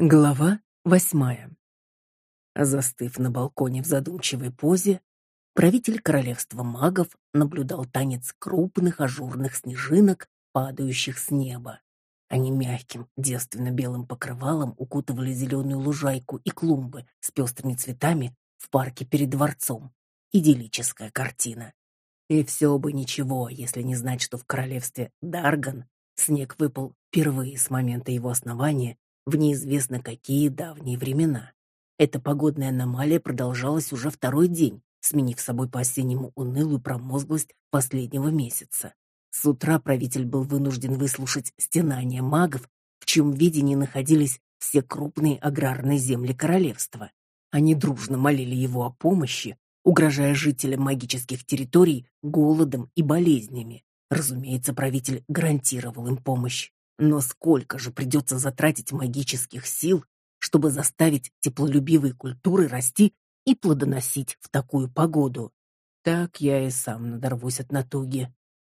Глава восьмая. Застыв на балконе в задумчивой позе, правитель королевства магов наблюдал танец крупных ажурных снежинок, падающих с неба. Они мягким, девственно-белым покрывалом укутывали зеленую лужайку и клумбы с пестрыми цветами в парке перед дворцом. Идиллическая картина. И все бы ничего, если не знать, что в королевстве Дарган снег выпал впервые с момента его основания в неизвестно какие давние времена. Эта погодная аномалия продолжалась уже второй день, сменив собой по-осеннему унылую промозглость последнего месяца. С утра правитель был вынужден выслушать стенания магов, в чьем видении находились все крупные аграрные земли королевства. Они дружно молили его о помощи, угрожая жителям магических территорий голодом и болезнями. Разумеется, правитель гарантировал им помощь. Но сколько же придется затратить магических сил, чтобы заставить теплолюбивые культуры расти и плодоносить в такую погоду? Так я и сам надорвусь от натуги.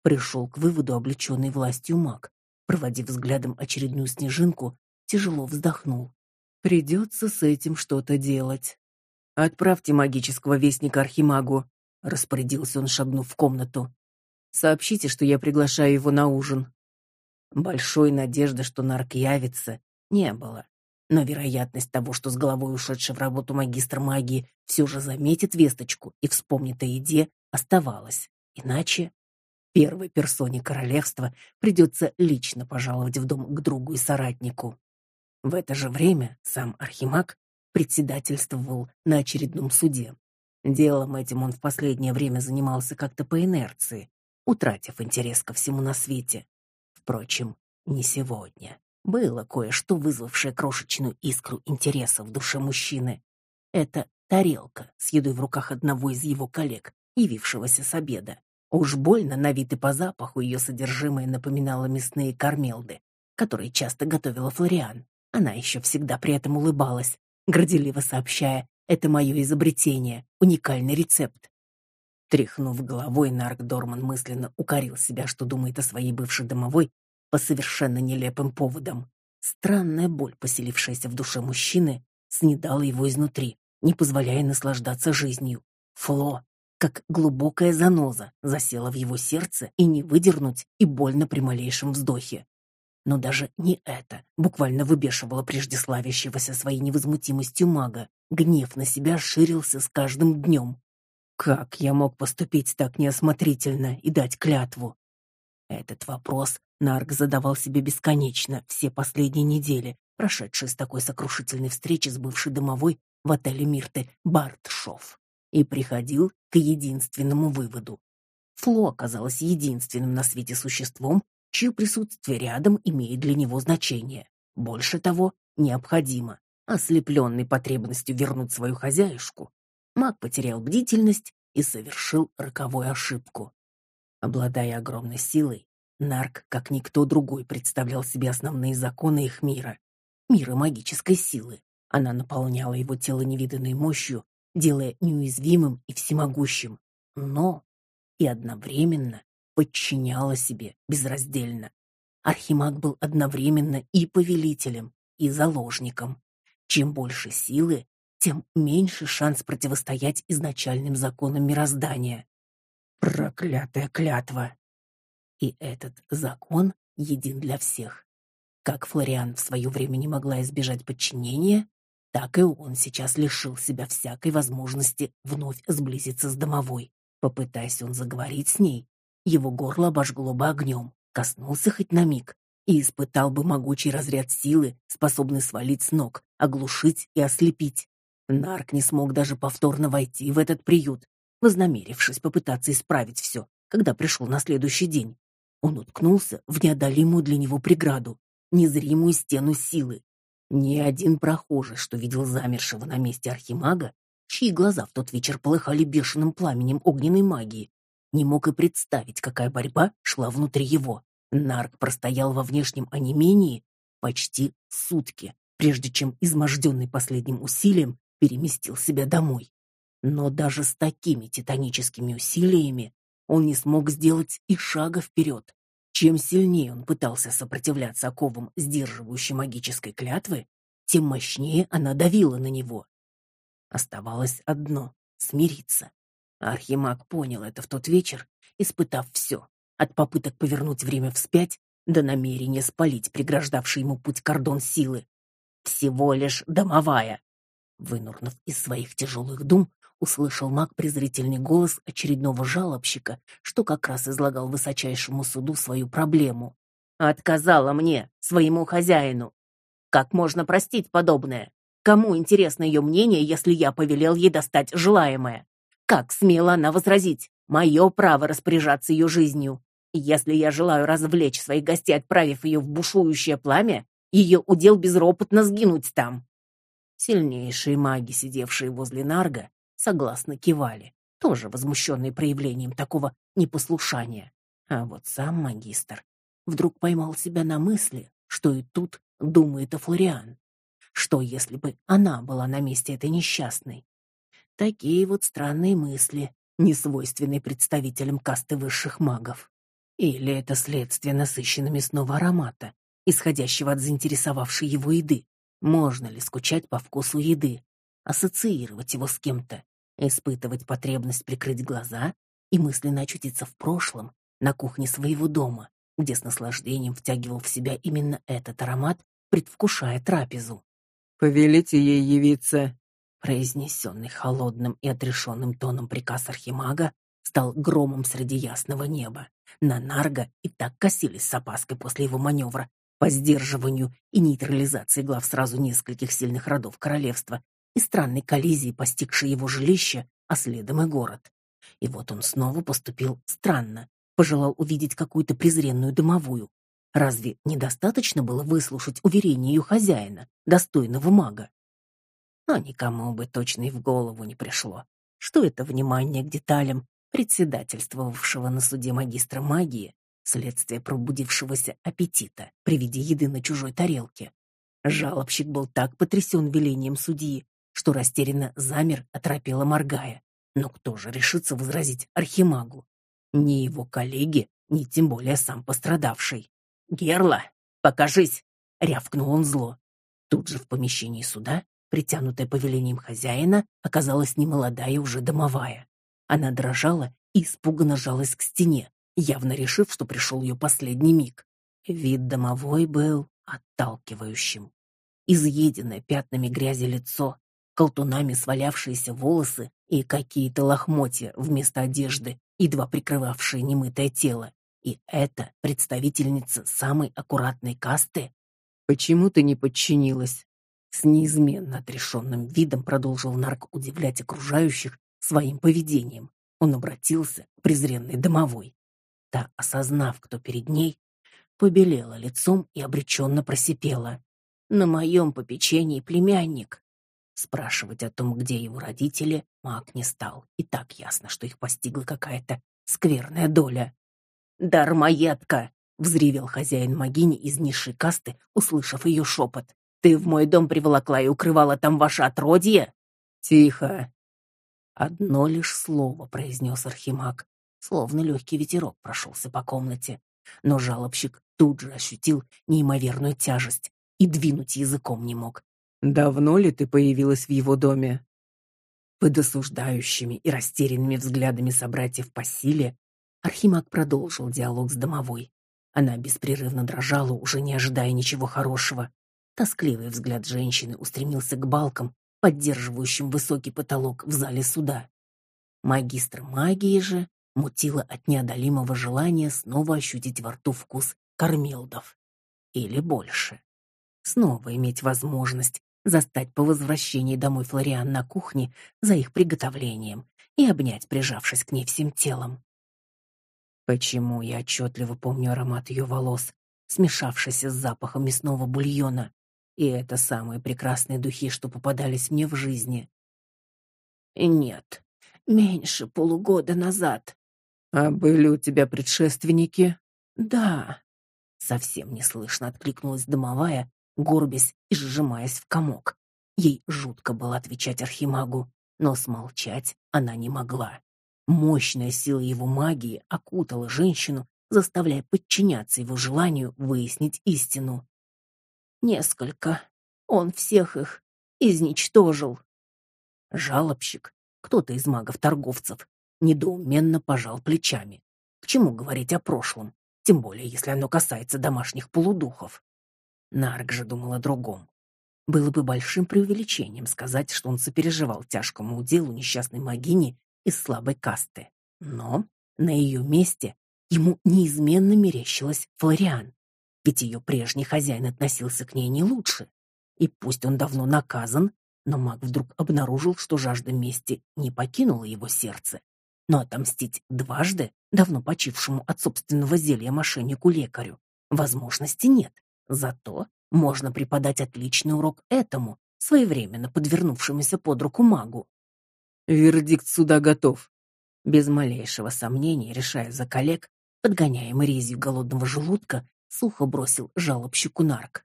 Пришел к выводу облеченный властью маг. Проводив взглядом очередную снежинку, тяжело вздохнул. Придется с этим что-то делать. Отправьте магического вестника Архимагу, распорядился он, шагнув в комнату. Сообщите, что я приглашаю его на ужин. Большой надежды, что нарк явится, не было. Но вероятность того, что с головой ушедший в работу магистр магии все же заметит весточку и вспомнит о еде, оставалась. Иначе первой персоне королевства придется лично пожаловать в дом к другу и соратнику. В это же время сам архимаг председательствовал на очередном суде. Делом этим он в последнее время занимался как-то по инерции, утратив интерес ко всему на свете. Впрочем, не сегодня. Было кое-что, вызвавшее крошечную искру интереса в душе мужчины. Это тарелка с едой в руках одного из его коллег, явившегося с обеда. Уж больно на вид и по запаху ее содержимое напоминало мясные кармелды, которые часто готовила Флориан. Она еще всегда при этом улыбалась, горделиво сообщая, это мое изобретение, уникальный рецепт. Тряхнув головой, Нарк Дорман мысленно укорил себя, что думает о своей бывшей домовой по совершенно нелепым поводам. Странная боль, поселившаяся в душе мужчины, снедала его изнутри, не позволяя наслаждаться жизнью. Фло, как глубокая заноза, засела в его сердце и не выдернуть, и больно при малейшем вздохе. Но даже не это буквально выбешивало прежде славящегося своей невозмутимостью мага. Гнев на себя ширился с каждым днем. Как я мог поступить так неосмотрительно и дать клятву? Этот вопрос Нарк задавал себе бесконечно все последние недели, прошедшие с такой сокрушительной встречи с бывшей домовой в отеле Мирты Бартшов, и приходил к единственному выводу. Фло оказалась единственным на свете существом, чье присутствие рядом имеет для него значение. Больше того, необходимо. Ослепленный потребностью вернуть свою хозяюшку, маг потерял бдительность и совершил роковую ошибку. Обладая огромной силой, Нарк, как никто другой, представлял себе основные законы их мира. Мира магической силы. Она наполняла его тело невиданной мощью, делая неуязвимым и всемогущим. Но и одновременно подчиняла себе безраздельно. Архимаг был одновременно и повелителем, и заложником. Чем больше силы, тем меньше шанс противостоять изначальным законам мироздания. Проклятая клятва! И этот закон един для всех. Как Флориан в свое время не могла избежать подчинения, так и он сейчас лишил себя всякой возможности вновь сблизиться с домовой. Попытаясь он заговорить с ней, его горло обожгло бы огнем, коснулся хоть на миг, и испытал бы могучий разряд силы, способный свалить с ног, оглушить и ослепить. Нарк не смог даже повторно войти в этот приют, вознамерившись попытаться исправить все, когда пришел на следующий день. Он уткнулся в неодолимую для него преграду, незримую стену силы. Ни один прохожий, что видел замершего на месте архимага, чьи глаза в тот вечер полыхали бешеным пламенем огненной магии, не мог и представить, какая борьба шла внутри его. Нарк простоял во внешнем онемении почти сутки, прежде чем изможденный последним усилием переместил себя домой. Но даже с такими титаническими усилиями он не смог сделать и шага вперед. Чем сильнее он пытался сопротивляться оковам, сдерживающей магической клятвы, тем мощнее она давила на него. Оставалось одно — смириться. Архимаг понял это в тот вечер, испытав все, от попыток повернуть время вспять до намерения спалить преграждавший ему путь кордон силы. Всего лишь домовая. Вынурнув из своих тяжелых дум, услышал маг презрительный голос очередного жалобщика, что как раз излагал высочайшему суду свою проблему. «Отказала мне, своему хозяину. Как можно простить подобное? Кому интересно ее мнение, если я повелел ей достать желаемое? Как смела она возразить? Мое право распоряжаться ее жизнью. Если я желаю развлечь своих гостей, отправив ее в бушующее пламя, ее удел безропотно сгинуть там. Сильнейшие маги, сидевшие возле Нарга, согласно кивали, тоже возмущенные проявлением такого непослушания. А вот сам магистр вдруг поймал себя на мысли, что и тут думает о Флориан. Что, если бы она была на месте этой несчастной? Такие вот странные мысли, несвойственные представителям касты высших магов. Или это следствие насыщенного мясного аромата, исходящего от заинтересовавшей его еды? Можно ли скучать по вкусу еды, ассоциировать его с кем-то, испытывать потребность прикрыть глаза и мысленно очутиться в прошлом, на кухне своего дома, где с наслаждением втягивал в себя именно этот аромат, предвкушая трапезу. «Повелите ей явиться», Произнесенный холодным и отрешенным тоном приказ Архимага стал громом среди ясного неба. На Нарго и так косились с опаской после его маневра по сдерживанию и нейтрализации глав сразу нескольких сильных родов королевства и странной коллизии, постигшей его жилище, а следом и город. И вот он снова поступил странно, пожелал увидеть какую-то презренную домовую. Разве недостаточно было выслушать уверение ее хозяина, достойного мага? Но никому бы точно и в голову не пришло, что это внимание к деталям председательствовавшего на суде магистра магии, следствие пробудившегося аппетита при виде еды на чужой тарелке. Жалобщик был так потрясен велением судьи, что растерянно замер, оторопело моргая. Но кто же решится возразить архимагу? Ни его коллеги, ни тем более сам пострадавший. «Герла, покажись!» — рявкнул он зло. Тут же в помещении суда притянутая повелением хозяина, оказалась немолодая уже домовая. Она дрожала и испуганно жалась к стене, явно решив, что пришел ее последний миг. Вид домовой был отталкивающим. Изъеденное пятнами грязи лицо, колтунами свалявшиеся волосы и какие-то лохмотья вместо одежды, едва прикрывавшие немытое тело. И это представительница самой аккуратной касты? Почему ты не подчинилась? С неизменно отрешенным видом продолжил нарк удивлять окружающих своим поведением. Он обратился к презренной домовой. Та, осознав, кто перед ней, побелела лицом и обреченно просипела. «На моем попечении племянник». Спрашивать о том, где его родители, маг не стал. И так ясно, что их постигла какая-то скверная доля. «Дармоедка!» — взревел хозяин могини из низшей касты, услышав ее шепот. Ты в мой дом приволокла и укрывала там ваше отродье? Тихо. Одно лишь слово произнес Архимаг, словно легкий ветерок прошелся по комнате. Но жалобщик тут же ощутил неимоверную тяжесть и двинуть языком не мог. Давно ли ты появилась в его доме? Под осуждающими и растерянными взглядами собратьев по силе Архимаг продолжил диалог с домовой. Она беспрерывно дрожала, уже не ожидая ничего хорошего. Тоскливый взгляд женщины устремился к балкам, поддерживающим высокий потолок в зале суда. Магистр магии же мутила от неодолимого желания снова ощутить во рту вкус кормилдов. Или больше. Снова иметь возможность застать по возвращении домой Флориан на кухне за их приготовлением и обнять, прижавшись к ней всем телом. Почему я отчетливо помню аромат ее волос, смешавшийся с запахом мясного бульона, и это самые прекрасные духи, что попадались мне в жизни. Нет, меньше полугода назад. А были у тебя предшественники? Да. Совсем неслышно откликнулась домовая, горбясь и сжимаясь в комок. Ей жутко было отвечать архимагу. но смолчать она не могла. Мощная сила его магии окутала женщину, заставляя подчиняться его желанию выяснить истину. Несколько. Он всех их изничтожил. Жалобщик, кто-то из магов-торговцев, недоуменно пожал плечами. К чему говорить о прошлом, тем более если оно касается домашних полудухов? Нарк же думал о другом. Было бы большим преувеличением сказать, что он сопереживал тяжкому уделу несчастной магини из слабой касты. Но на ее месте ему неизменно мерещилась Флориан, ведь ее прежний хозяин относился к ней не лучше. И пусть он давно наказан, но маг вдруг обнаружил, что жажда мести не покинула его сердце. Но отомстить дважды давно почившему от собственного зелья мошеннику-лекарю возможности нет. Зато можно преподать отличный урок этому, своевременно подвернувшемуся под руку магу. Вердикт суда готов. Без малейшего сомнения, решая за коллег, подгоняемый резью голодного желудка, сухо бросил жалобщику нарк.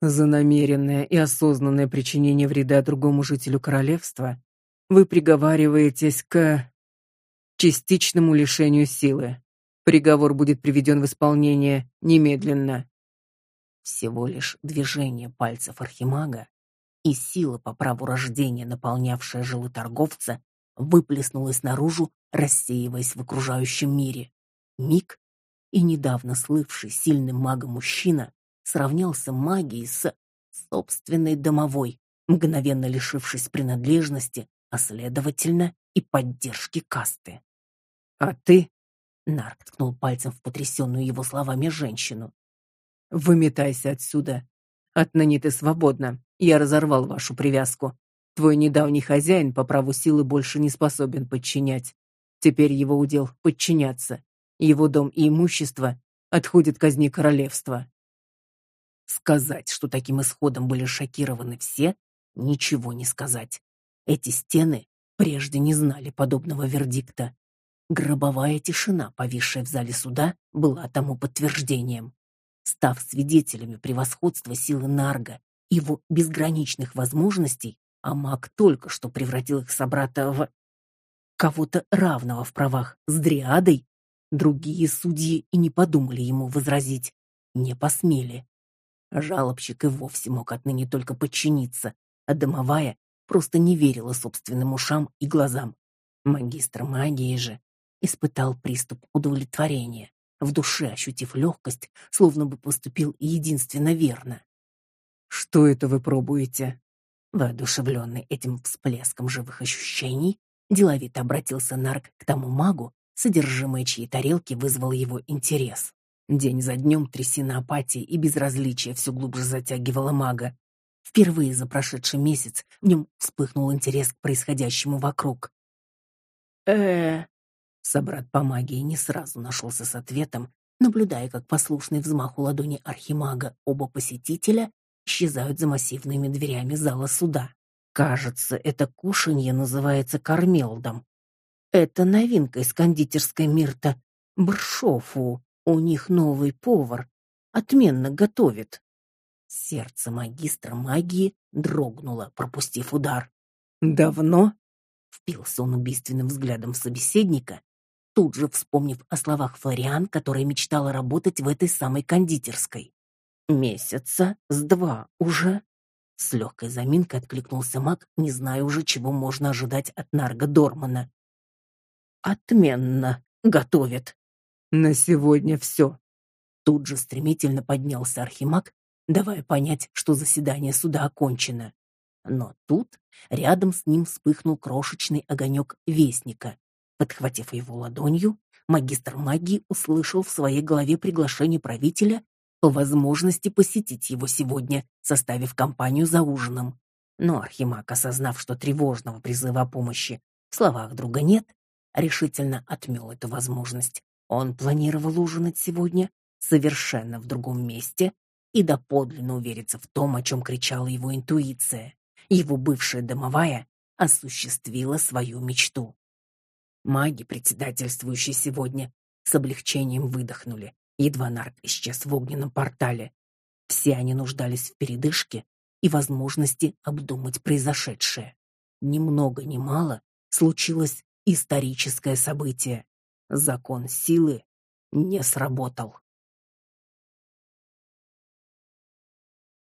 За намеренное и осознанное причинение вреда другому жителю королевства вы приговариваетесь к частичному лишению силы. Приговор будет приведен в исполнение немедленно. Всего лишь движение пальцев архимага, и сила по праву рождения, наполнявшая жилы торговца, выплеснулась наружу, рассеиваясь в окружающем мире. Миг, и недавно слывший сильным магом мужчина сравнялся магией с собственной домовой, мгновенно лишившись принадлежности, а следовательно и поддержки касты. А ты, Нарк ткнул пальцем в потрясенную его словами женщину. Выметайся отсюда. Отныне ты свободна. Я разорвал вашу привязку. Твой недавний хозяин по праву силы больше не способен подчинять. Теперь его удел подчиняться. Его дом и имущество отходят казни королевства. Сказать, что таким исходом были шокированы все, ничего не сказать. Эти стены прежде не знали подобного вердикта. Гробовая тишина, повисшая в зале суда, была тому подтверждением. Став свидетелями превосходства силы Нарга его безграничных возможностей, а маг только что превратил их собрата в кого-то равного в правах с Дриадой, другие судьи и не подумали ему возразить, не посмели. Жалобщик и вовсе мог отныне только подчиниться, а домовая просто не верила собственным ушам и глазам. Магистр магии же испытал приступ удовлетворения, в душе ощутив легкость, словно бы поступил единственно верно. Что это вы пробуете? Воодушевленный этим всплеском живых ощущений, деловито обратился Нарк к тому магу, содержимое чьей тарелки вызвало его интерес. День за днем трясина апатии и безразличия все глубже затягивала мага. Впервые за прошедший месяц в нем вспыхнул интерес к происходящему вокруг. э Собрат по магии не сразу нашелся с ответом, наблюдая, как послушный взмаху ладони архимага оба посетителя исчезают за массивными дверями зала суда. Кажется, это кушанье называется кормелдом. Это новинка из кондитерской Мирта Бршофу. У них новый повар. Отменно готовит. Сердце магистра магии дрогнуло, пропустив удар. Давно? Впился он убийственным взглядом в собеседника, тут же вспомнив о словах Флориан, которая мечтала работать в этой самой кондитерской. Месяца с два уже. С легкой заминкой откликнулся маг, не зная уже, чего можно ожидать от Нарга Дормана. Отменно готовит. На сегодня все. Тут же стремительно поднялся архимаг, давая понять, что заседание суда окончено. Но тут рядом с ним вспыхнул крошечный огонек вестника. Подхватив его ладонью, магистр магии услышал в своей голове приглашение правителя по возможности посетить его сегодня, составив компанию за ужином. Но Архимаг, осознав, что тревожного призыва о помощи в словах друга нет, решительно отмел эту возможность. Он планировал ужинать сегодня совершенно в другом месте и доподлинно увериться в том, о чем кричала его интуиция. Его бывшая домовая осуществила свою мечту. Маги, председательствующие сегодня, с облегчением выдохнули едва Нарк исчез в огненном портале. Все они нуждались в передышке и возможности обдумать произошедшее. ни много ни мало случилось историческое событие. Закон силы не сработал.